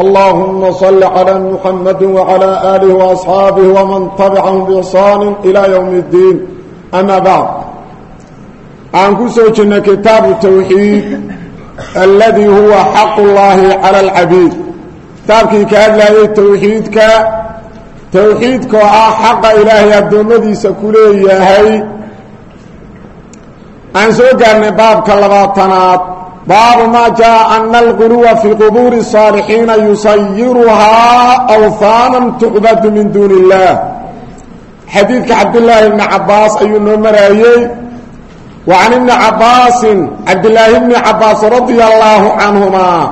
اللهم صل على محمد وعلى آله وأصحابه ومن تبعهم بإحسان إلى يوم الدين أما بعد عن كسوجنا كتاب التوحيد الذي هو حق الله على العبيد كتابك كان لا التوحيد ك توحيدك حق إلهي الدومدي سكولي هي عن سوقنا باب baabu maa jaa ana alquluwa fii qubuuri saalixiina yusayiruhaa awhaanan tucbadu min duuni illaah xadiidka cabdilaahi bni cabaas ayuu noo maraayey wa can ibni cabaasin cabdilaahi bni cabaas radia allaahu canhumaa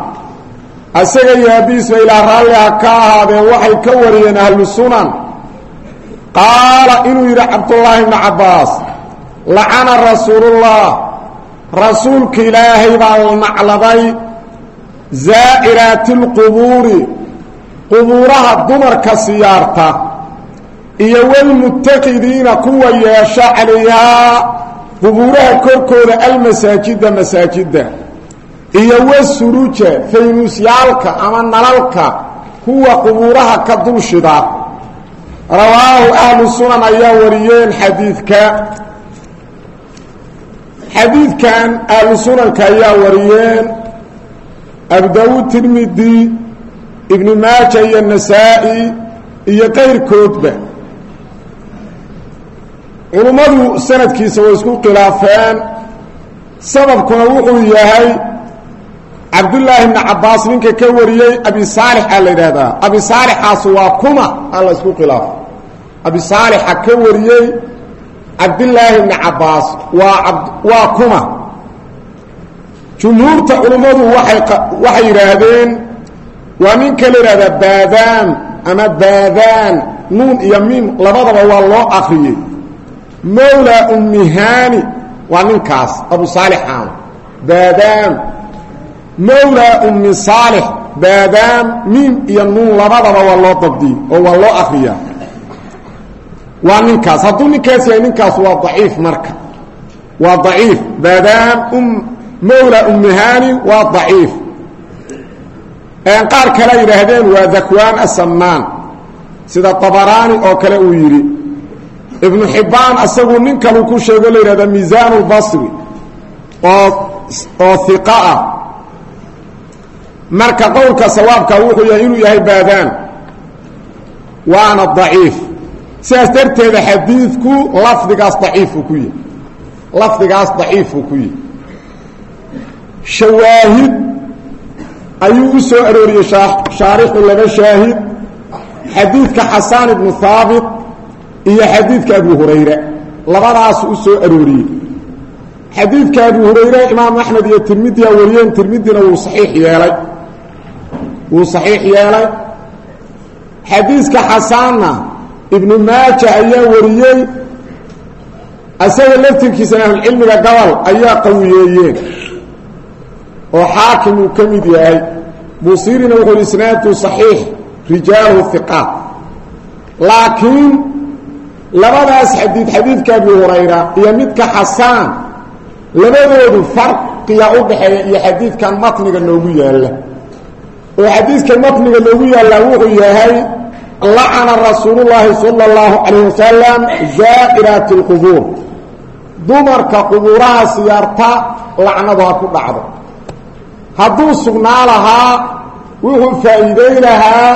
asaga iyo aabihiisba ilaa raalliha ka ahaadeen waxay ka wariyeen ahlu sunan qaala inuu yidhi cabdullaahi bni cabaas lacana rasuuluullah rasuulka ilaahay baa la nacladay zaa'iraati lqubuuri qubuuraha dumarka siyaarta iyo walmutaqidiina kuwa yeesha calayhaa qubuuraha korkooda almasaajida masaajidda iyo wasuruja faynuusyaalka ama nalalka kuwa qubuuraha ka dulshida. Rawaahu ahlu sunan ayaa wariyeen xadiidka xadiidkan ahlu sunanka ayaa wariyeen abu daawuud tirmidi ibnu maaja iyo nasaa-i iyo qayrkoodba. Culummadu sanadkiisa way isku khilaafeen. Sababkuna wuxuu yahay cabdullaahi bni cabaas ninka ka wariyey abi saalix aa la yidhaahdaa. Abi saalixaas waa kuma aa la isku khilaafay abi saalixa ka wariyey cabdillaahi bni cabaas waa kuma. Jumhuurta culummadu waxay yidhaahdeen waa ninka la yidhahdaa baadaan ama baadaan nuun iyo miim labadaba waa loo akriyey mawla ummihani waa ninkaas abu saalixaan baadaan. Mawla ummi saalix baadaan miim iyo nuun labadaba waa loo dabdiyey oo waa loo akriyaa waa ninkaas. Hadduu ninkaas yahay ninkaas waa daciif marka. Waa daciif. Baadaam um mawla ummihani waa daciif. Qaar kale yidhaahdeen waa dakwaan asamaan sida abaraani oo kale uu yidhi. Ibnu xibbaan isagu nin ku sheego la yidhahda miisaan lbasri oo oo ah. Marka qowlka sawaabka wuxuu yahay inuu yahay baadaan. Waana daciif sidaas darteeda xadiidku lafdigaas daciifuu ku yihi lafdigaas daciifuu ku yihi shawaahid ayuu u soo arooriyey shaarixu laba shaahid xadiidka xasaan ibnu haabit iyo xadiidka abu hurayra. Labadaasu u soo arooriyey. Xadiidka abu hurayre imaam axmed iyo tirmidiya wariyeen tirmidina wuu saxiix yeelay. Wuu saxiix yeelay. Xadiiska xasaanna ibnu maaja ayaa wariyey asaga laftirkiisana ahlulcilmiga gobol ayaa qawiyeeyeen oo xaakim uu ka mid yahay. Busiirina wuxuu isnaadu saxiix rijaaluhu hiqaat laakiin labadaas xadiid xadiidka abi hurayra iyo midka xasaan labadoodu farqiya u dhaxeeya iyo xadiidkan matniga noogu yaalla. Oo xadiidkan matniga noogu yaallaa wuxuu yahay lacana rasuul llaahi sala اllahu calayh wasalam zaa'iraati اlqubuur dumarka qubuuraha siyaarta lacnadu ha ku dhacdo. Hadduu sugnaa lahaa wuxuu faa'iiday lahaa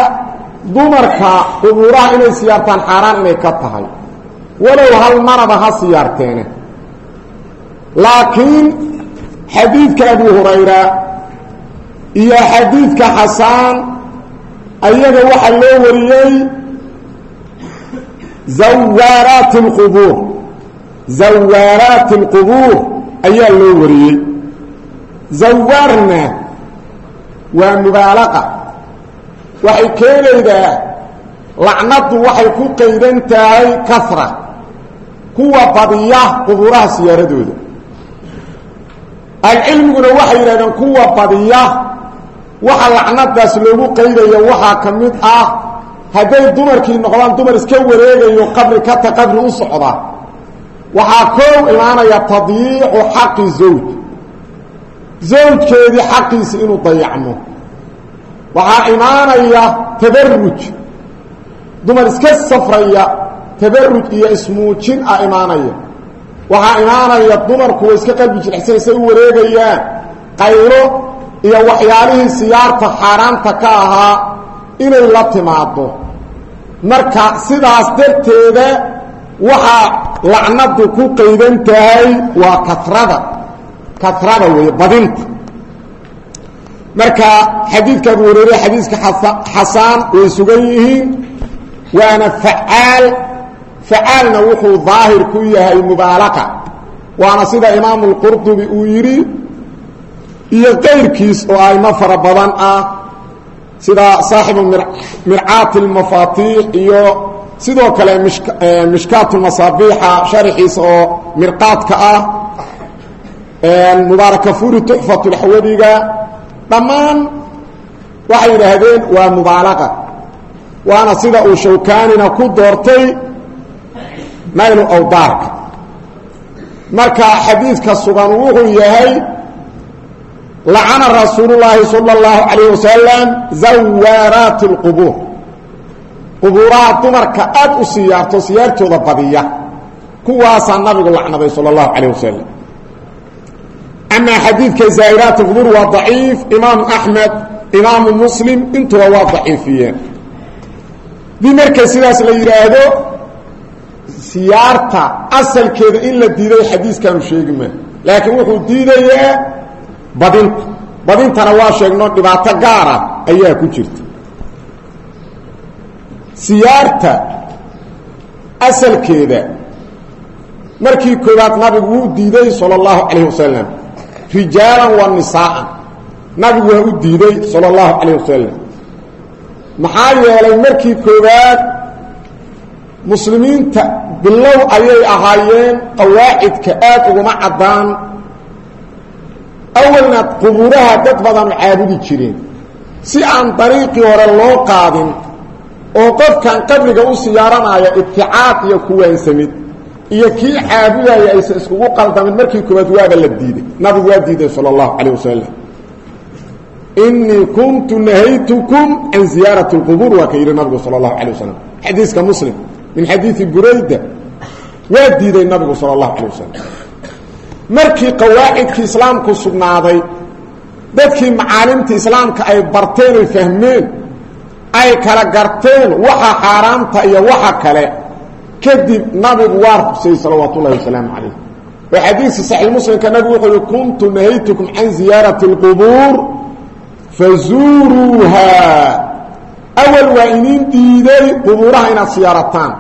dumarka qubuuraha inay siyaartaan xaaraan inay ka tahay. Walow hal maraba ha siyaarteene. Laakiin xadiidka abu hurayra iyo xadiidka xasaan ayaga waxaa loo wariyey zawaaraati اlqubuur zawaaraati اlqubuur ayaa loo wariyey zawaarna waa mubaalaqa waxay keenaydaa lacnadu waxay ku qaydan tahay kasra kuwa badiya qubuuraha siyaaradooda. Ahlucilmiguna waxay yidhahdeen kuwa badiya waxa lacnadaas loogu qaydaya waxaa ka mid ah hadday dumarkii noqdaan dumar iska wareegayo qabri kata qabri u socda. Waxaa koow imaanaya tadyiicu xaqi zawj. Zawjkeedii xaqiisi inuu dayacmo. Waxaa imaanaya tabaruj dumar iska safraya tabaruj iyo ismuujin ah imaanaya. Waxaa imaanaya dumarku way iska qalbi jirxsanaysay u wareegayaan. Qaylo iyo waxyaalihii siyaarta xaaraanta ka ahaa inay la timaado marka sidaas darteeda waxaa lacnadu ku qaydan tahay waa katrada katrada wey badinta. Marka xadiidka abu hureyre xadiiska xasaan way sugan yihiin waana facaal facaalna wuxuu daahir ku yahay mubaalaqa waana sida imaamu lqurdubi uu yidhi iyo qayrkiis oo aimo fara badan ah sida saaxibu mircaati اlmafaatiix iyo sidoo kale mishkaat masaabiixa sharxiisa oo mirqaadka ah mubaarakafuri tuxfatulxawadiga dhammaan waxay yidhaahdeen waa mubaalaqa waana sida uu shawkaanina ku doortay naylu awdaarka marka xadiidka sugan wuxuu yahay lacana rasuululaahi sala allahu calayh wasalam zawaaraati lqubuur qubuuraha dumarka aada u siyaarto siyaartooda badiya kuwaasaa nabigu lacnaday sala allahu calayh wasalam amaa xadiidka zaa'iraat lqubuur waa daciif imaamu axmed imaamu muslim intuba waa daciifiyeen dii marka sidaas la yidhaahdo siyaarta asalkeeda in la diiday xadiiskaanu sheegi maa laakiin wuxuu diidayaa badinta badintana waa sheegno dhibaato gaara ayaa ku jirta siyaarta asalkeeda markii koowaad nabigu wuu diiday salى اllahu calayh wasalam rijaalan wa nisaaan nabigu waa u diiday salى اllahu calayh wasalam maxaa yeelay markii koowaad muslimiinta bilow ayay ahaayeen qawaacidka aad uguma caddaan awalna qubuuraha dad badanu caabudi jireen. Si aan dariiqii hore loo qaadin oo qofkan qabriga u siyaaranaya ibticaad iyo kuwaansamid iyo kii caabudaya aysan iskugu qaldamin markii koowaad waaba la diiday. Nabigu waa diiday sala allahu calayh wasalam inii kuntu nahaytukum can ziyaarati اlqubuur waa ka yidhi nabigu sala allahu calayh wasalam xadiiska muslim min xadiidi burayda waa diiday nabigu sala allahu wasalam markii qawaacidkii islaamku sugnaaday dadkii macaalimta islaamka ay barteen oy fahmeen ay kala garteen waxa xaaraamta iyo waxa kale kadib nabigu waa rugsayey salawaat ullahi wasalaamu calayh. Oo xadiiska saxiix muslimka nabigu wuxuu yihi kuntu nahaytukum can ziyaarati اlqubuur fazuuruuha. Awal waa iniin diiday qubuuraha inaad siyaarataan.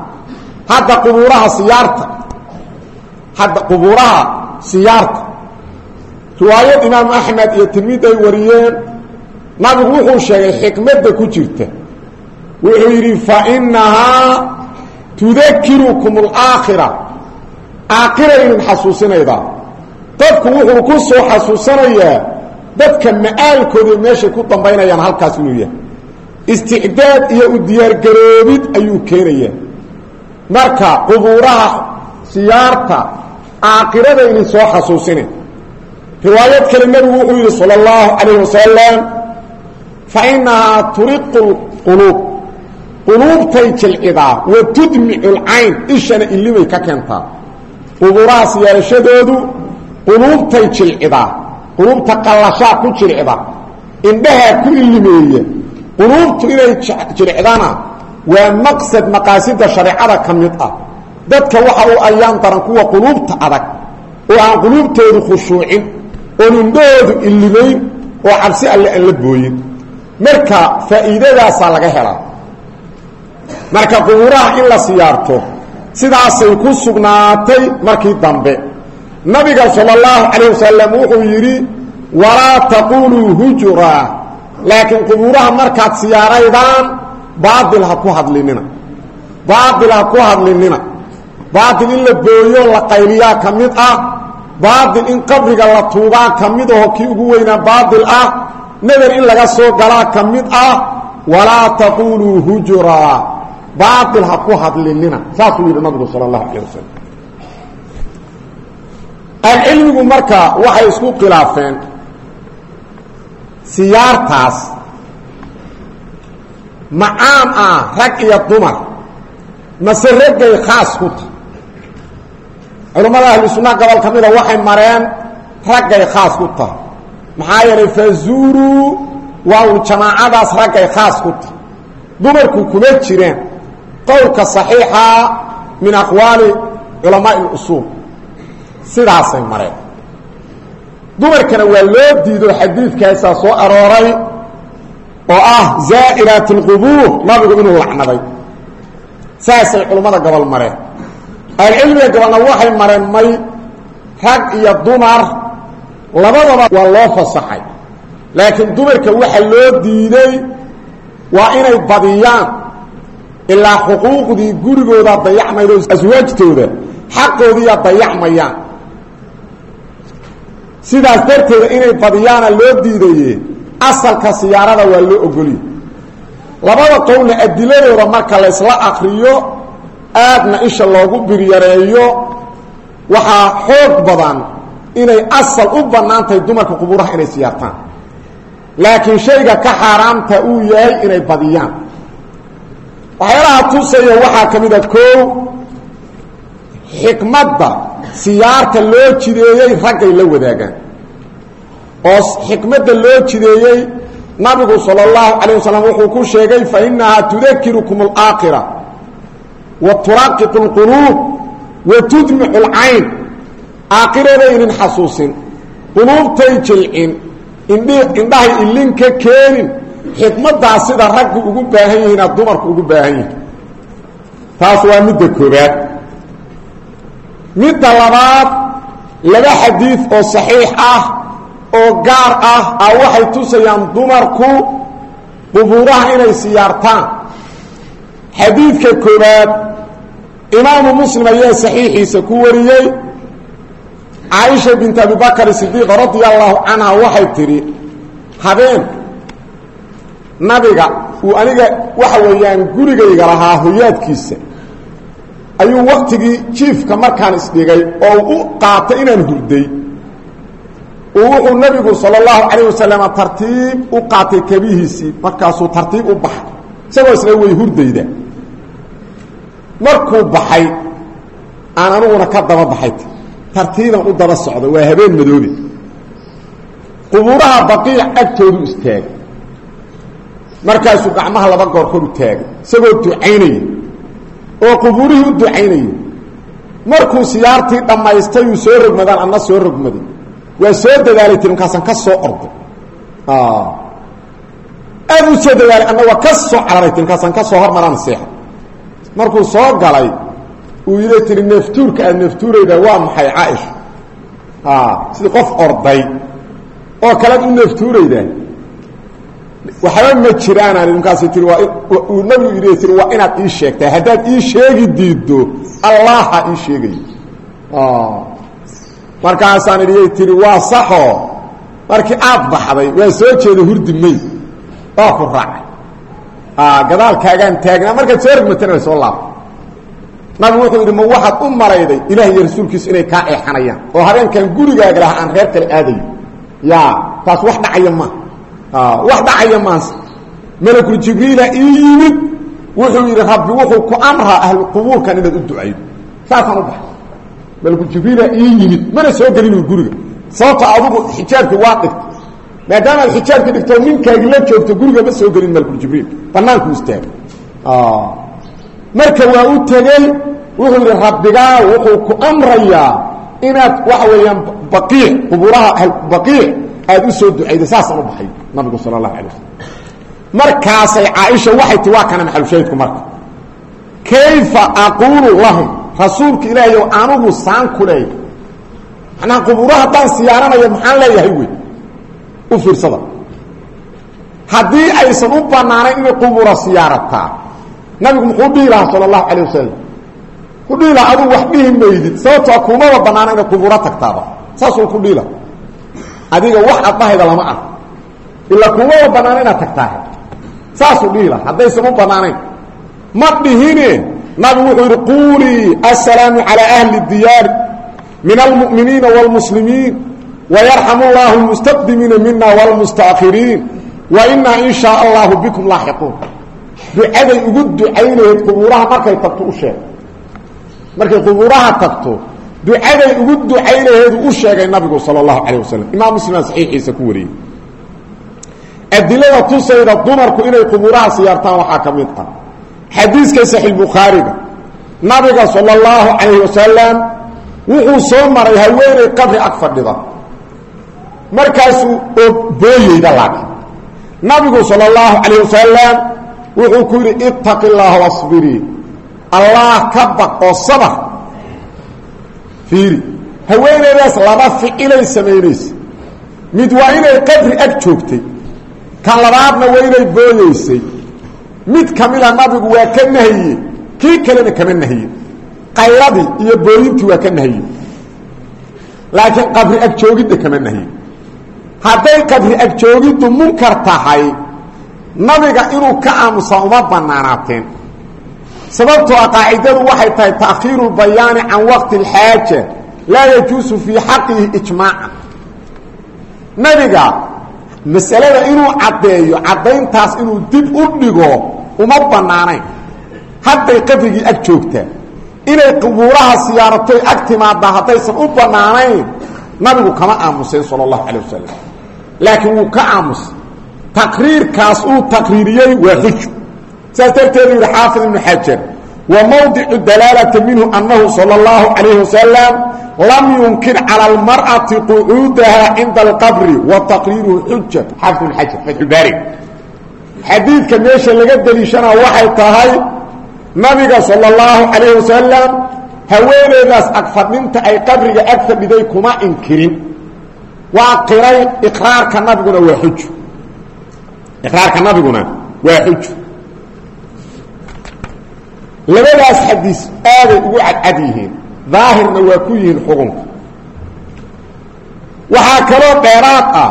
Hadda qubuuraha siyaarta hadda qubuuraha siyaarta. Riwaayad imaamu axmed iyo tirmid ay wariyeen nabigu wuxuu sheegay xikmadda ku jirta. Wuxuu yidhi fainahaa tudakirukum alaakhira aakhira. Idin xasuusinaydaa dadku wuxuu ku soo xasuusanayaa dadka ma'aalkooda meeshay ku dambaynayaan halkaas inuu yahay. Isticdaad iyo u diyaargaroobid ayuu keenayaa. Marka qubuuraha siyaarta aakhirada idin soo xasuusine riwaayad kale nebigu wuxuu yidhi salى اllahu calayh wasalam fainahaa turiqu quluub quluubtay jilcidaa wa tudmicu lcayn ishana ilimay ka keentaa. Qubuuraha siyaarashadoodu quluubtay jilcidaa quluubta qallashaa ku jilcida indhahaa ku ilimeeya quluubtu inay jilcidana waa maqsad maqaasida shareecada ka mid ah dadka waxa u ayaan daran kuwa quluubta adag oo aan quluubtoodu khushuucin oon indhahoodu ilimayn oo cabsi alle aan la booyin. Marka faa'iidadaasaa laga helaa marka qubuuraha in la siyaarto sidaasay ku sugnaatay markii dambe. Nabiga sala allahu calayh wasalam wuxuu yidhi walaa taquluu hujura laakiin qubuuraha markaad siyaaraydaan baail ha ku hadlinina. Baail ha ku hadlinina baail in la booyo la qayliyaa ka mid ah. Baail in qabriga la tuubaa ka mid aho kii ugu weynaa baail ah. Nader in laga soo galaa ka mid ah. Walaa taquluu hujuraa baail ha ku hadlinina saasuu yidhi nabigu sala allahu calayh wasalam ahcilmigu marka waxay isku khilaafeen siyaartaas. Macaam ah rag iyo dumar. Mase raggay khaas ku tahay culimmada ahlu sunnaha gobol ka mida waxay mareen raggay khaas ku tahay. Maxaa fazuru waa waaw jamaacadaas raggay khaas ku tahay. Dumarku kuma jireen qowlka saxiixa min aqwaali culamaa اlusuul sidaasay mareen. Dumarkana waa loo diido xadiidkaasaa soo arooray oo ah zaa'iraat اlqubuur nabigu inuu lacnaday. Saasay culimmada gobol mareen ahlucilmiga gobolna waxay mareen may rag iyo dumar. Labadaba waa loo fasaxay. Laakiin dumarka waxa loo diiday waa inay badiyaan. Ilaa xuquuqdii gurigooda dayacmaydo aswaajtooda xaqoodiiya dayacmayaan. Sidaas darteeda inay badiyaana loo diidaye asalka siyaarada waa loo ogoliye labada qowlna adiladooda marka laysla akriyo aadna isha loogu biryareeyo waxaa xoog badan inay asal u bannaan dumarka qubuuraha inay siyaartaan. Laakiin shayga ka xaaraamta uu yahay inay badiyaan. Waxyaalaha tusaya waxaa ka mid ah a koow xikmadda siyaarta loo jideeyey raggay la wadaagaan. Oo xikmadda loo jideeyey nabigu sala allahu calayh wasalam wuxuu ku sheegay fa innahaa tudakirukum alaakira wa turaqiqu اlquluub wa tudmixu اlcayn aakhiraday inin xasuusin quluubtay jilcin indh indhahay ilin ka keenin xikmaddaas sida raggu ugu baahan yihiina dumarku ugu baahan yihiin taas waa midda koobaad. Midda labaad laba xadiid oo saxiix ah oo gaar ah a waxay tusayaan dumarku qubuuraha inay siyaartaan xadiidka koobaad imaamu muslim ayaa saxiixiisa ku wariyey. Caaisha bint abi bakr sidiiq radia allahu canha waxay tidhi habeen nabiga uu aniga waxa weeyaan gurigayga lahaa hoyaadkiisa ayuu waktigii jiifka markaan isdhigay oo u qaatay inaan hurday. Wuxuu nabigu sal اlahu alayه wasalam tartiib u qaatay kabihiisii markaasuu tartiib u baxay isagoo isla way hurdayda markuu baxay aan aniguna ka daba baxay. Tartiiban u daba socda waa habeen madoobe. Qubuuraha baqiic agtoodu istaagay markaasuu gacmaha laba goor kor u isagoo ducaynaya oo qubuurihii u ducaynaya markuu siyaartii dhammaystay uu soo rogmadaan anna soo rogmaday waa soo dadaalay tii markaasaan ka soo orday aad u soo dadaalay anna waa ka soo cararay ti markaasaan ka soo hormaraan seexa markuu soo galay uu yidhi tihi neeftuurka aad neeftuurayda waa maxay caaisha sidii qof orday. Oo kalead u neeftuurayda. Waxba ma jiraanaan markaas tii uu nabigu tii waa inaad ii sheegtaa. Haddaad ii sheegi diiddo allaha ii sheegayo markaasaan idhiyay tihi waa saxoo markii aad baxday waa soo jeeda hurdi may. Waa ku raacay gadaalkaagaan taagnaa markaad soo rogmatana way soo laabtay nabigu wuxuu yidhi ma waxaad u malayday ilaah inay kaa eexanayaan? Oo habeenkan gurigaaga laha aan reer kale ya taas wax dhacaya ma. Wax dhacaya maanse jibriila ii wuxuu yidhi rabbi wuxuu ku amraa ahlu qubuurkan inaad u ducaydo saasaan u baxay. Malkuljibriila ii mana soo gelin guriga. Sababta adugu xijaabkii waa maadaama ad xijaabkii dhigto ninkaagi la joogto guriga ma soo gelin malkuljibriil banaanku istaagay marka waa u tegey wuxuu yidhi rabbigaa wuxuu ku amrayaa inaad waxa weeyaan baqiic qubuuraha baqiic aad u soo ducayda saasaan u baxay nabigu sala allahu alay wasalam markaasay caaisha waxay ti waa kana maxalushaydku marka. Kayfa aquulu lahum? Rasuulka ilaahayow anugu saan ku leeyahay? Macnaha qubuuro haddaan siyaaranaya maxaan leeyahay? wey u fiirsada. Haddii aysan u banaanayn inay qubuura siyaarataa nabigu muxuu dhihi lahaa sala allahu calay wasalam ku dhihi lahaa aduu wax dhihi maydid sababtoo kumaba banaana inay qubuuro tagtaaba. Saasuu ku dhihi adiga wax addahayda lama ah. Ilaa kumaba banaana inaad tagtaa saasuu dhihi laha haddaysan u banaanayn ma dhihine? Nabigu wuxuu yidhi quulii assalaamu calaa ahli diyaari min almu'miniina wاlmuslimiin اllahu lmustaqdimiina mina wاlmustaakiriin wa inaa in shaa allahu bikum laaxiquun ducaday ugu ducaynayd qubuuraha markay tagto u sheeg markay qubuuraha tagto ducaday ugu ducaynaheedu u sheegay nabigu sala allahu calayh wasalam imaam muslimaa saxiixiisa ku wariyey adilada tusayda dumarku inay qubuuraha siyaartaan waxaa ka mid ah xadiiska saxiix bukhaariga nabiga sala allahu calayh wasalam wuxuu soo maray haweeney qabri ag fadhida markaasuu oo booyeyda laakiin. Nabigu sala allahu calayh wasalam wuxuu ku yidhi ittaqi llaha wasbirii allah ka baq oo sabar fiiri. Haweeneydaas laba ficilay samaynaysa. Mid waa inay qabri ag joogtay kan labaadna waa inay booyeysay. Mid ka mida nabigu waa ka nahye kii kalena kama nahye qayladii iyo booyintii waa ka nahye laakiin qabri agjoogidda kama nahye hadday qabri agjoogiddu munkar tahay nabiga inuu ka aamusaa uma banaanaateen sababtoo ah qaacidadu waxay tahay taakhiiru lbayaani can waqti اlxaaja laa yajuusu fii xaqihi ijmaaca nabiga masalada inuu caddeeyo caddayntaas inuu dib u dhigo uma banaanayn hadday qabrigii ag joogtaa inay qubuuraha siyaaratoy ag timaadaa haddaysan u banaanayn nabigu kama aamuseen sala allahu calay wasalam laakiin wuu ka aamusay taqriirkaas uu taqriiriyey waa xuju saas darteedu yihi xaafid ibnu xajar wa mawdicu dalaalati minhu annahu sala allahu calayhi wasalam lam yunkir cala almar'ati qucuudaha cinda alqabri wa taqriiruhu xuja xaafid ibnu xajar fatxulbaari xadiidka meesha laga deliishanaa waxay tahay nabiga sala allahu calayhi wasalam haweeneydaas agfadhinta ay qabriga ag fadhiday kuma inkirin waa qiray iqraarka nabiguna waa xuju iqraarka nabiguna waa xuju labadaas xadiis aaday ugu cadcad yihiin daahirna waa ku yihiin xukunka waxaa kaloo dheeraad ah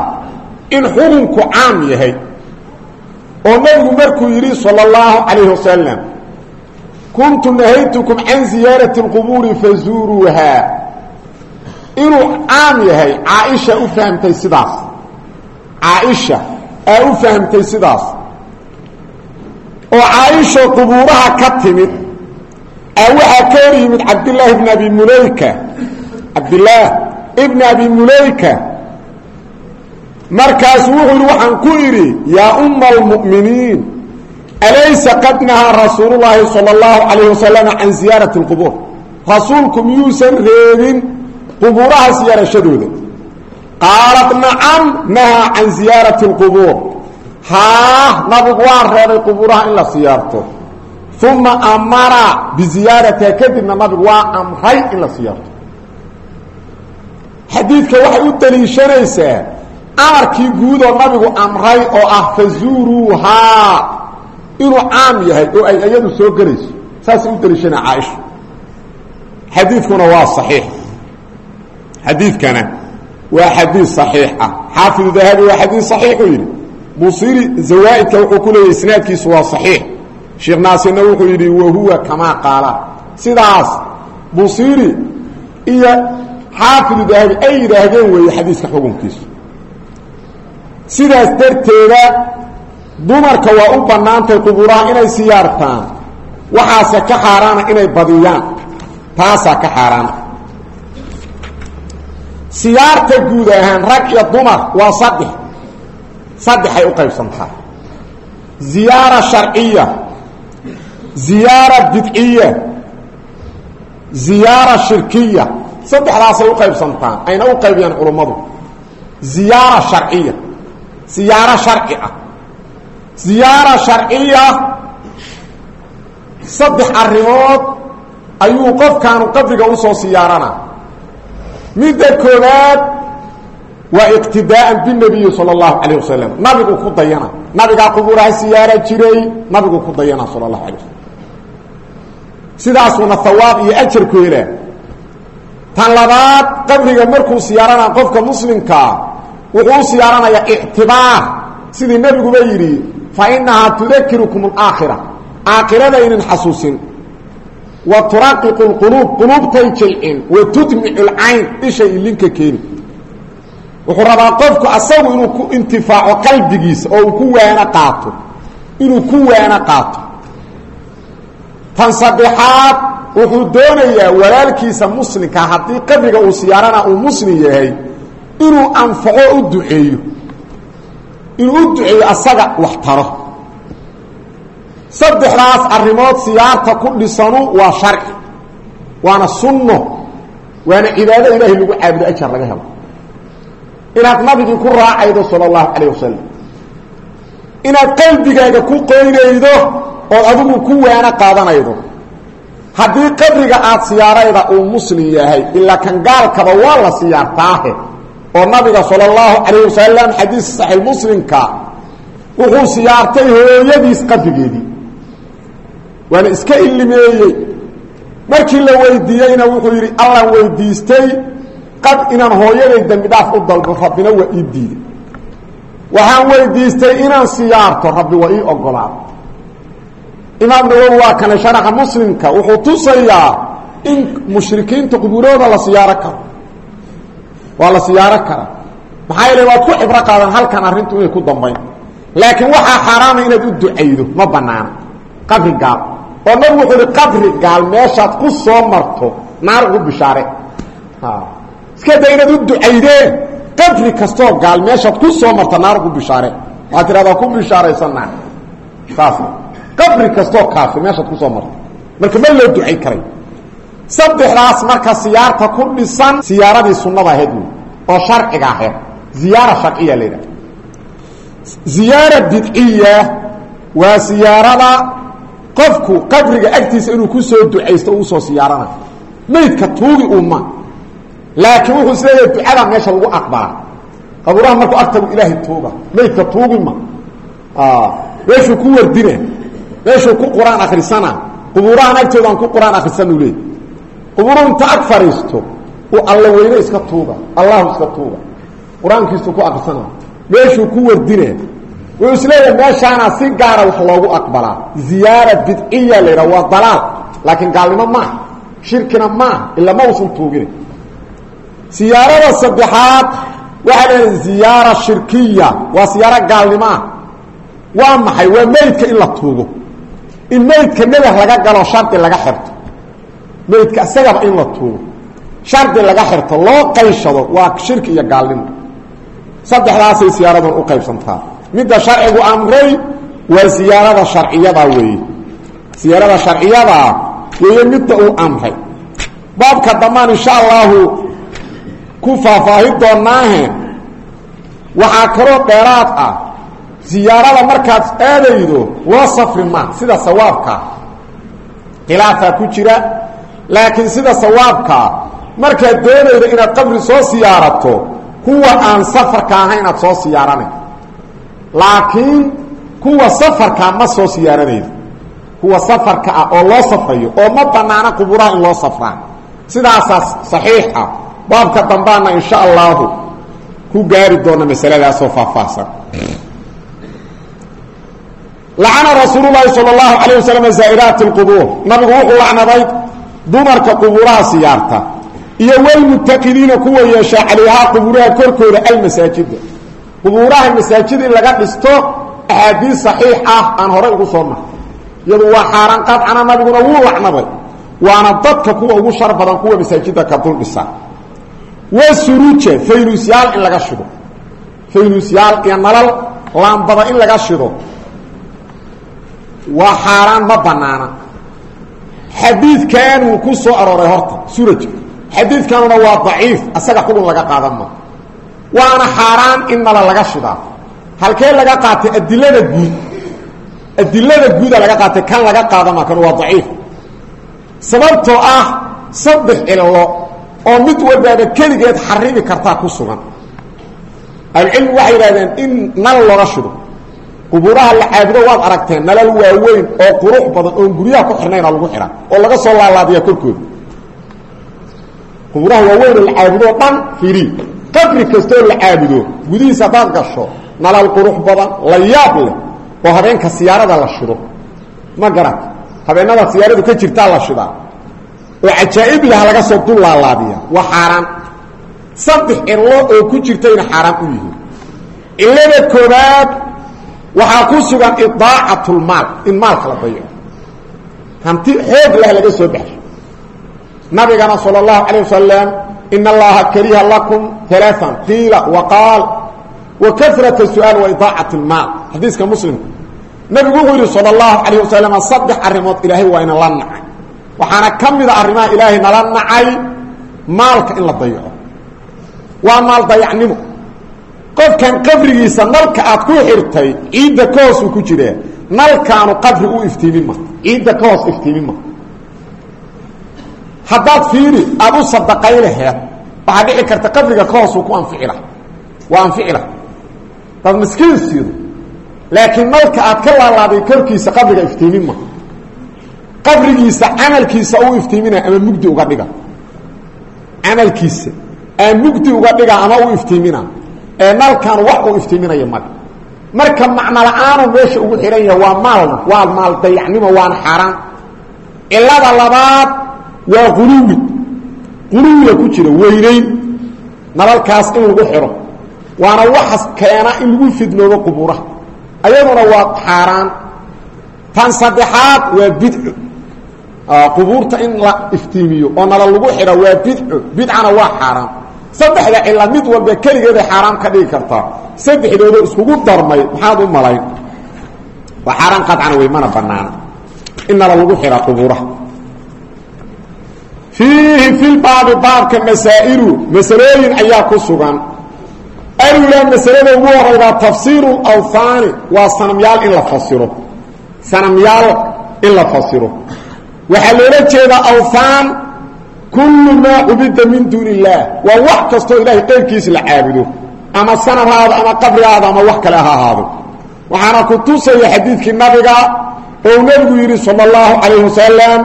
in xukunku caam yahay oo nabigu markuu yidhi salى اllahu calayh wasalam kuntu nahaytukum can ziyaarati اlqubuuri fazuuruuha inuu caam yahay caaisha u fahamtay sidaas. Caaisha aa u fahamtay sidaas. Oo caaisha qubuuraha ka timid aa waxaa ka hor yimid cabdillaahi bn abi mulayka. Cabdillaah ibn abi mulayka. Markaasu wuxuu yidhi waxaan ku idhi yaa umma almu'miniin alaysa qad nahaa rasuulu llaahi sala allahu calayh wasalam can ziyaarati اlqubuur rasuulku miyuusan reebin qubuuraha siyaarashadooda qaalat nacam nahaa can ziyaarati اlqubuur haa nabigu waa reebay qubuuraha in la siyaarto. Uma amara biziyaaratiha kadibna nabigu waa amray in la siyaarto. Xadiidka waxay u daliishanaysaa amarkii guudoo nabigu amray oo ah fazuuruuhaa inuu caam yahay oo ay iyadu soo gelayso. Saasay u daliishanaa caaisha. Xadiidkuna waa صaxiix xadiidkana waa xadiid صaxiix ah xaafidu dahabi waa xadiid صaxiixuu yidhi busiri zawaaidka wuxuu ku leeyahy isnaadkiisu waa صaxiix sheekh naasirna wuxuu yidhi wahuwa kamaa qaala sidaas busiri iyo xaafidu dahabi ay yidhaahdeen weeye xadiiska xukunkiisu sidaas darteeda dumarka waa u bannaantay qubuuraha inay siyaartaan waxaase ka xaaraana inay badiyaan taasaa ka xaaraana siyaarta guud ahaan rag iyo dumar waa saddex. Saddexay u qaybsantaa ziyaara sharciya ziyaara bidciya ziyaara shirkiya. Saddexdaasay u qaybsantaa ayna u qaybiyaan culummadu ziyaara sharciya siyaaro sharci ah. Ziyaara sharciya saddex arrimood ayuu qofkaanu qabriga u soo siyaaranaa midda koowaad waa iqtidaaan binabiyi sala allahu calayh wasalam nabigu ku dayana. Nabigaa qubuuraha siyaara jiray nabigu ku dayana sala allahu alay wasalam sidaasuuna hawaab iyo ajar ku helaa tan labaad qabriga markuu siyaaranaa qofka muslimkaa wuxuu u siyaaranayaa ictibaar sidii nebiguba yidhi fa inahaa tudakirukum alaakhira aakhirada inin xasuusin wa turaqiqu lquluub quluubtay jilcin wa tudmicu lcayn ishay ilinka keeni. Wuxuu rabaa qofku asagu inuu ku intifaaco qalbigiisa oo uu ku waano qaato. Inuu ku waano qaato. Tan saddexaad wuxuu doonayaa walaalkiisa muslimka haddii qabriga uu siyaarana uu muslim yahay inuu anfaco u duceeyo. Inuu u asaga wax taro saddexdaas arrimood siyaarta ku dhisanu waa sharci waana sunno waana cibaado ilaahay lagu caabudo ajar laga helo. Inaad nabigii ku raacaydo sala allahu calayh wasalam inaad qalbigaaga ku qoynaydo ood adigu ku waano qaadanaydo haddii qabriga aada siyaarayda uu muslim yahay ilaa kan gaalkaba waa la siyaartaahe oo nabiga sala allahu calayh wasalam xadiis saxiix muslimka wuxuu siyaartay hooyadiis qabrigeedii waana iska ilimeeyey markii la weydiiyeyna wuxuu yidhi allan weydiistay qad inaan hooyaday dembi dhaaf u dalbo rabbina waa ii diiday. Waxaan weydiistay inaan siyaarto rabbi waa ii ogolaado imaam nawowi waa kane sharaxa muslimka wuxuu tusayaa in mushrikiinta qubuurooda la siyaaro karo. Waa la siyaaro karaa maxaa yeele waad ku cibro qaadan halkan arrintu inay ku dambayn. Laakiin waxaa xaaraama inaad u ducaydo ma banaana qabri gaal oo nabigu wuxuu ihi qabri gaal meeshaad ku soo marto naar ugu bishaare. Iska da inaad u ducaydeen qabri kastoo gaal meeshaad ku soo marto naar ugu bishaare. Waxaad tirahdaa ku bishaaraysanaa saas. Qabri kastoo kaafi meeshaad ku soo marto. Marka ma loo ducay karay. Saddexdaas marka siyaarta ku dhisan siyaaradii sunnada ahayd wey oo sharciga ahayd. Ziyaara sharciya la yidhaha ziyaara bidciya waa siyaarada qofku qabriga agtiisa inuu ku soo ducaysto u soo siyaarana. Maydka tuugi uma. Laakiin wuxuu is leeyahay ducada meesha lagu aqbala qabuuraha markuu agtagu ilaahay tuuga maydka tuugi ma. Meeshuu ku wardina meeshuu ku qur'aan akrisana aan ku qur'aan akrisan u leey qubuuru inta ag fariisto uu iska tuuga allahu iska tuuga. Qur'aankiisu ku akrisana meeshuu ku wardina wuxuu is leeyahay meeshaana si gaara wax loogu aqbalaa. Ziyaara bidciya la yidhaha waa dalaal. Laakiin gaalnimo maaha shirkina maaha ila ma usan tuugina siyaarada saddexaad waxaa leedahay ziyaara shirkiya. Waa siyaaro gaalnimo ah waa maxay? Waa meydka in la tuugo. In meydka nedah laga galo shardi laga xirto. Meydka isagaba in la tuugo. Shardi laga xirto loo qayshado waa shirki iyo gaalnimo. Saddexdaasay midda sharcigu amray waa siyaarada sharciyada weeye siyaarada sharciyadaa weeye midda uu amray. Baabka dambaan insha allahu ku faahfaahi doonaahe waxaa kaloo dheeraad ah siyaarada markaad aadaydo loo safri ma sida sawaabkaa khilaafaa ku jira laakiin sida sawaabkaa markaad doonaydo inaad qabri soo siyaarato kuwa aan safarka ahayn aad soo siyaaranay laakiin kuwa safarkaa ma soo siyaaranaydo kuwa safarka ah oo loo safrayo oo ma banaana qubuuraha in loo safraa sidaasaa saxiix ah baabka dambaana insha allahu ku gaari doona masaladaasoo faahfaahsan lacana rasuulu laahi sal اlahu alayه waslm zaa'iraati اlqubuur nabigu wuxuu lacnaday dumarka qubuuraha siyaarta iyo walmutakidiina kuwa yeeshaa calayhaa qubuuraha korkooda almasaajida qubuuraha masaajid in laga dhisto axaadiis saxiix ah aan horay ugu soo nahay iyadu waa xaaraan qadcana nabiguna wuu lacnaday waana dadka kuwa ugu shar badan kuwa masaajida ka dul dhisa wasuruja faynuusyaal in laga shido. Faynuusyaal iyo nalal laambada in laga shido. Waa xaaraan ma banaana xadiidkanuu ku soo arooray horta surajka xadiidkanuna waa daciif asaga xukun laga qaadan waana xaaraan in nala laga shidaa. Halkee laga qaatay adilada guud? Adilada guuda laga qaatay kan laga qaadama kan waa daciif. Sababtoo ah saddex cilo oo mid walbaaba keligeed xarimi kartaa ku sugan. Ahlucilmi waxay yidhahdeen in nal looga shido. Qubuuraha la caabudo waad aragteen nalal waaweyn oo qurux badan oon guryaha ku xirnayna lagu xidha oo laga soo laalaadiya korkooda. Qubuuraha waaweyn oo la caabudo dhan firi qabri kastoo la caabudo gudihiisa haddaad gasho nalal qurux badan la yaab leh oo habeenka siyaarada la shido. Ma garat habeenadaad siyaaradu ka jirtaa la shidaa. Oo cajaa'ibidaha laga soo dullaalaabiya waa xaaraan. Saddex cillo oo ku jirtayna xaaraan u yihiin. Cillada koobaad waxaa ku sugan idaacatlmaal in maalka la dayaco hanti xoog leh laga soo baxsho nabigana sala allahu calayh wasalam in allaha kariha lakum alaaan qiila waqaal wa karata suaal wa idaacat maal xadiiska muslimka nabigu wuxuu yidhi sala allahu calayh wasalam saddex arrimood ilaahay waa inala nacay waxaana ka mida arrimaha ilaahay nala nacay maalka in la dayaco waa maal dayacnimo qofkan qabrigiisa nalka aad ku xirtay ciidda ka hoosuu ku jiree nalkaanu qabri u iftiimi ma haddaad fiiri aada u sadaqay laheed waxaa dhici karta qabriga ka hoosuu ku anficila waa anficila daad miskiin siido. Laakiin nalka aad ka laalaaday korkiisa qabriga iftiimin ma. Qabrigiisa camalkiisa u iftiimina ama mugdi uga dhiga? Camalkiisa. Aa mugdi uga dhiga ama u iftiimina ee nalkan wax uu iftiiminaya male marka macno la'aanu meesha ugu xihan waa maalna waa maal dayacnimo waana xaaraan. Cilada labaad waa quluwi quluwiga ku jira weynayn nalalkaas in lagu xidho waana waxas keena in lagu fidnoobo qubuuraha ayaduna waa xaaraan. Tan saddexaad waa bidco qubuurta in la iftiimiyo oo nala lagu xidho waa bidco bidcana waa xaaraan. Saddexda cila mid walba keligeeday xaaraam ka dhigi kartaa. Saddexdooda iskugu darmay maxaad u malayn? Waa xaaraan qadcana wey mana banaana in nala lagu xidhaa qubuuraha fiihi fi lbaabi baabka masaa'ilu masalooyin ayaa ku sugan. Alula masalada ugu horaydaa tafsiiru lawhaani waa sanamyaal in la fasiro. Sanamyaal in la fasiro. Waxaa loola jeedaa awhaan kullu maa cubida min duuni illaah waa wax kastoo ilaahay qayrkiis la caabudo. Ama sanam ha aado ama qabri ha aado ama wax kale ha ahaado. Waxaana ku tusaya xadiidkii nabiga ou nebigu yidhi sala allahu calayh wasalam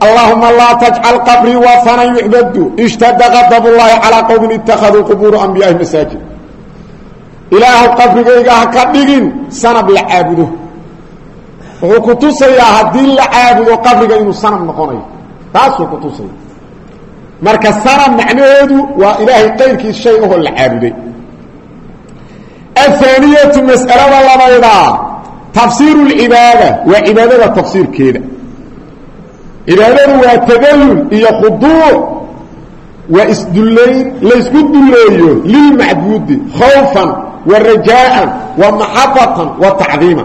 allahuma laa tajcal qabrii wahanan yucbadu ishtada qadab llahi calaa qowmin ittakhaduu qubuura anbiyaai masaajid ilaahu qabrigayga ha ka dhigin sanab la caabudo. Wuxuu ku tusayaa haddii la caabudo qabriga inuu sanab noqonayo. Taasuu ku tusaya marka sanab macnaheedu waa ilaahay qayrkiis shay ahoo la caabuday. Ahaaniyatu mas'alada labaydaa tafsiiru lcibaada waa cibaadada tafsiirkeeda cibaadadu waa tadallul iyo khuduuc waa isdullayn laysku dulleeyo lilmacbuudi khawfan wa rajaa'an wa maxabatan wa tacdiima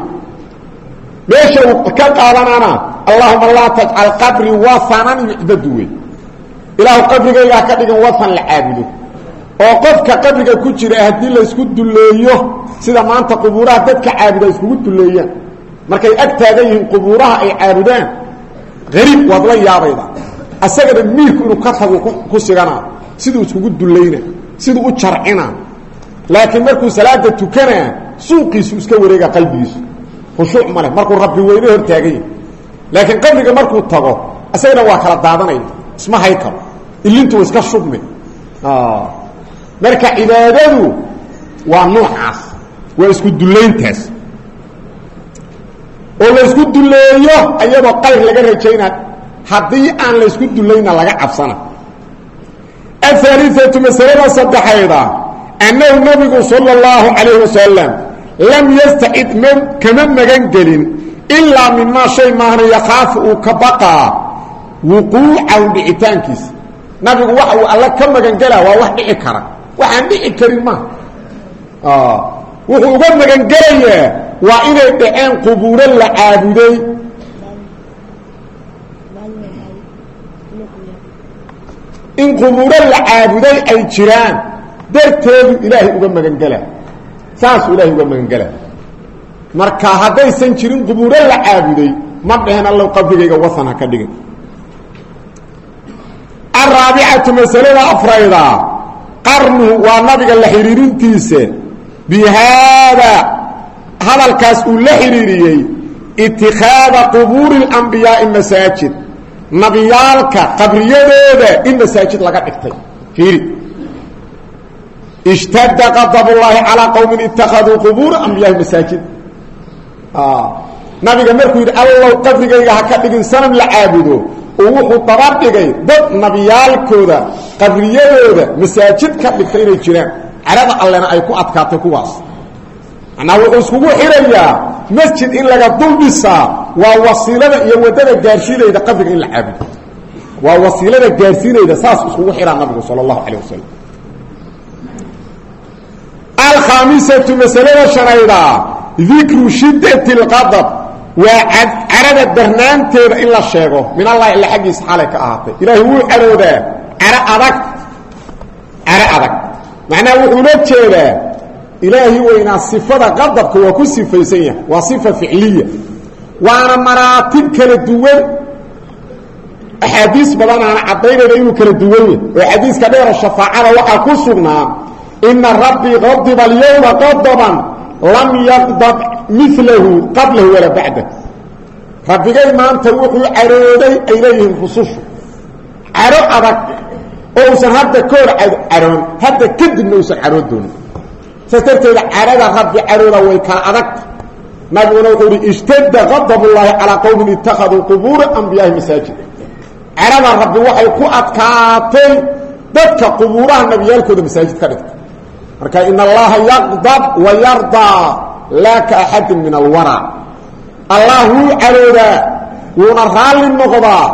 meesha uu ka qaadanana allahuma laa tajcal qabrii wahanan yucbadu wey ilaahu qabrigaygaa ka dhigan wahan la caabudo. Oo qofka qabriga ku jira haddii laysku dulleeyo sida maanta qubuuraha dadka caabuda iskugu dulleeyaan markay ag taagan yihiin qubuuraha ay caabudaan ariib waad la yaabayda. Asagana miirku inuu ka tagu ku siganaa siduu iskugu dullayna siduu u jarcina. Laakiin markuu salaada tukanaa suuqiisu iska wareega qalbigiisu khushuuc ma leh markuu rabbi weyne hor taagan yahi laakiin qabriga markuu tago isagana waa kala daadanaya isma hay karo ilintu iska shubmi marka cibaadadu waa noocaas oo laysku dulleeyo iyadoo qayr laga rajayna haddii aan laysku dullayna laga cabsana. Ahaaliatu masalada saddexayda annahu nabigu sala اllahu calayh wasalam lam yastacid m kama magan gelin ilaa mimaa shay maahna yakhaafu uu ka baqaa wuquucahu dhicitaankiisa nabigu waxa uu alla ka magangelaa waa wax dhici kara. Waxaan dhici karin ma. Wuxuu uga magangelayaa waa inay dhaceen qubuuro la caabuday. In qubuuro la caabuday ay jiraan darteedu ilaahay uga magangela saasuu ilaahay uga magangela marka haddaysan jirin qubuuro la caabuday ma dhehen allow qabrigayga wasan ka dhigin araabicatu masalada afrayda qarnuhu waa nabiga la xidhiirintiisa bi haada hadalkaas uu la xidhiiriyey itikhaada qubuuri اlambiyaai masaajid. Nabiyaalka qabriyadooda in masaajid laga dhigtay. Fiiri. Ishtadda qadab ullaahi calaa qowmin ittakhaduu qubuura ambiyaai masaajid. Nabiga markuu yidhi allow qabrigayga ha ka dhigin sanam la caabudo. Oo wuxuu daba dhigay dad nabiyaalkooda qabriyadooda masaajid ka dhigtay inay jiraan. Carada allena ay ku adkaatay kuwaas macnaa wuxuu iskugu xirayaa masjid in laga dul dhisaa waa wasiilada iyo waddada gaarsiinayda qabriga in la caabudo waa wasiilada gaarsiinayda saas iskugu xiraa nabigu sala allahu calayh wasalam alkhaamisatu masalada shanayda dikru shiddati اlqadab waa carada darnaanteeda in la sheego. Min allahi illa xaggiisa xalay ka ahaatay. Ilaahay wuu caroodaa. Caro adag. Caro adag. Macnaha wuxuula jeedaa ilaahi weynaa sifada qadabka waa ku sifaysan yahay waa sifa ficliya. Waana maraatib kala duwan. Axaadiis badanaana caddaynayda inuu kala duwan yahay. Oo xadiiska dheero shafaacada waxaa ku sugnaa ina rabbii qadiba alyawma qadaban lam yaqdab milahu qablahu walaa bacdah rabbigay maanta wuxuu carooday ay leeyihiin rusushu. Caro adag oo uusan hadda ka hor caroon hadda kadibna uusan caroon doonin saas darteeda carada rabbi carooda way kala adagta nabiguna wuxuu ihi ishtadda qadab ullaahi calaa qowmin ittakhaduu qubuura ambiyaahi masaajid. Carada rabbi waxay ku adkaatay dadka qubuuraha nabiyaalkooda masaajid ka dhigta. Marka in allaha yaqdab wa yardaa laa ka axadin min alwara. Allah wuu caroodaa wuuna raalli noqdaa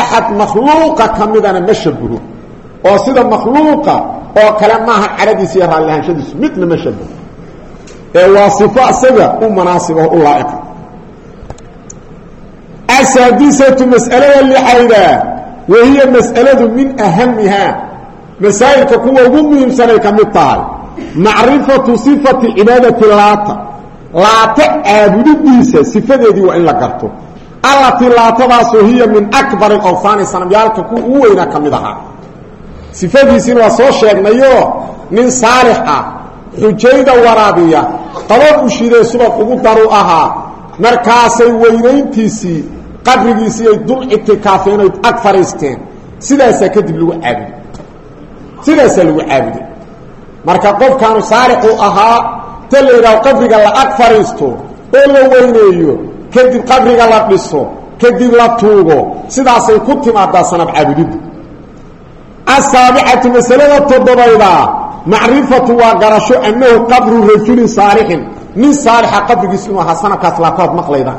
axad makhluuqa ka midana ma shabaho oo sida makhluuqa oo kale maaha caradiisa iyo raalli ahaanshadiisu. Midna ma shabaho ee waa sifo isaga u manaasib oo u laa'iqa asaadisatu mas'alada lixayda wahiya mas'aladu min ahamihaa masaa'ilka kuwa ugu muhiimsanay ka mid tahay macrifatu sifati cibaadati laata. Laata caabudidiisa sifadeedii waa in la garto. Allatii laatadaasoo hiya min akbari awhaani sanamyaalka kuwa ugu weynaa ka mid ahaa sifadiisiina waa soo sheegnayoo nin saalix ah xujayda waraabiya qabab u shidee subag ugu daru ahaa markaasay weynayntiisii qabrigiisii ay dul ictikaafeen oy ag fadhiisteen sidaasaa kadib lagu caabuday sidaasaa lagu caabuday marka qofkaanu saalixu ahaa ta qabriga la ag fadhiisto oo la weyneeyo kadib qabriga la dhiso kadib la tuugo sidaasay ku timaadaa sanab caabudiddu asaabicatu masalada toddobayda macrifatu waa garasho annahu qabru rajulin saalixin nin saalixa qabrigiisu inuu ahaa sanabkaas laatood maqlayda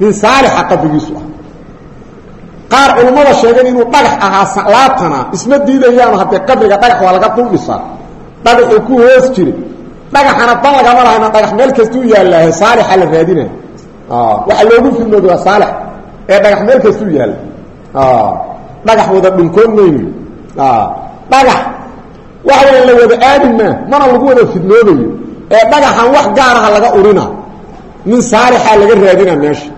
nin saalixa qabrigiisu ah qaar culummada sheegeen inuu dhagax ahaa laatana isma diidayaanu haddee qabriga dhagax waa laga dul dhisaa dhagaxuu ku hoos jiri dhagaxana dan lagama lahayna dhagax meel kastuu yaallaahe saalixa la raadina waxaa loogu fidmooda waa saalix ee dhagax meel kastuu yaalla dhagax wada dhunkoon mayno dhagax. Waxa weya la wada aadi maa mana lagu wada fidnoobayo. Ee dhagaxan wax gaaraha laga urina. Nin saalixaa laga raadina meesha.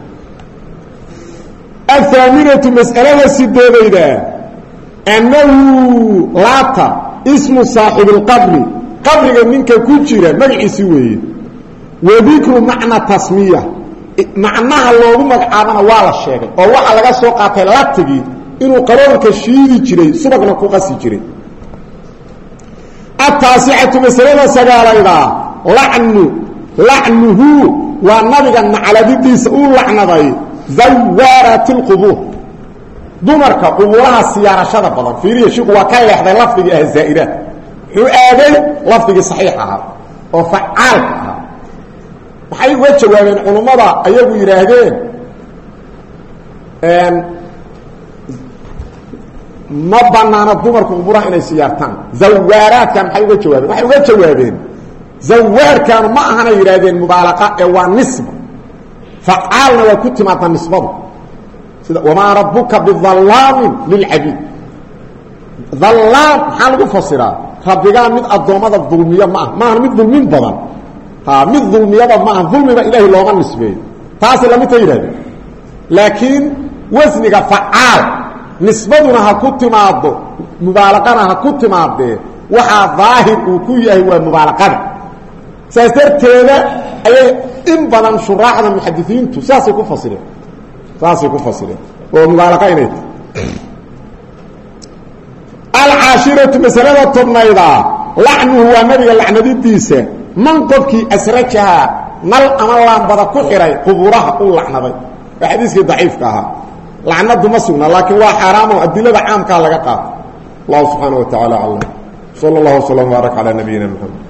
Athaaminatu mas'alada sideedayda annahu laata ismu saaxibi اlqabri qabriga ninka ku jira magaciisi weeye. Wa dikru macna tasmiya macnaha loogu magacaabana waa la sheegay oo waxaa laga soo qaatay latigii inuu qaroonka shiidi jiray subagna ku qasi jiray. Ataasicatu masalada sagaalayda lacnu lacnuhu waa nabiga nacladidiisa uu lacnaday zawaaraati اlqubuur dumarka qubuuraha siyaarashada badan fiiriya shiku waa ka leexday lafdigii ah zaa'iraad wuxuu aaday lafdigii saxiix ahaa oo facaalka ahaa maxay uga jawaabeen culummada ayagu yidhaahdeen ma banaano dumarku qubuuraha inay siyaartaan. Zawaaraadkan maxay uga jawaabeen? Waxay uga jawaabeen. Zawaarkaanu ma ahanay yidhaahdeen mubaalaqa ee waa nisba facaalna waa ku timaadaa nisbadu. Sida wamaa rabuka bidallaamin lilcabiid. Dallaam maxaa lagu fasiraa? Rabbigaa mid addoommada dulmiyo ma ah. Maahan mid dulmin badan. Ha mid dulmiyaba ma aha. Dulmiba ilaahay looma nisbeeyo. Taasi lamidka yidhahdeen laakiin wasniga facaal nisbaduna ha ku timaado mubaalaqana ha ku timaadee waxaa daahir uu ku yahay waa mubaalaqada. Saas darteeda ayay in badan shuraaxda muxadisiintu saasay ku fasireen saasay ku fasireen oo mubaalaqa inay tahay. Alcaashiratu masalada tobnayda lacnuhu waa nabiga lacnadidiisa. Man qofkii asrajaha nal ama laambada ku xihay quburaha u lacnaday waa xadiiskii daciifka ahaa lacnadu ma sugna laakiin waa xaaraamo adilada caamkaa laga qaato. Allahu subxaana wa tacaala aclam sala اllah wslam baarak calaa nabiyina mxamed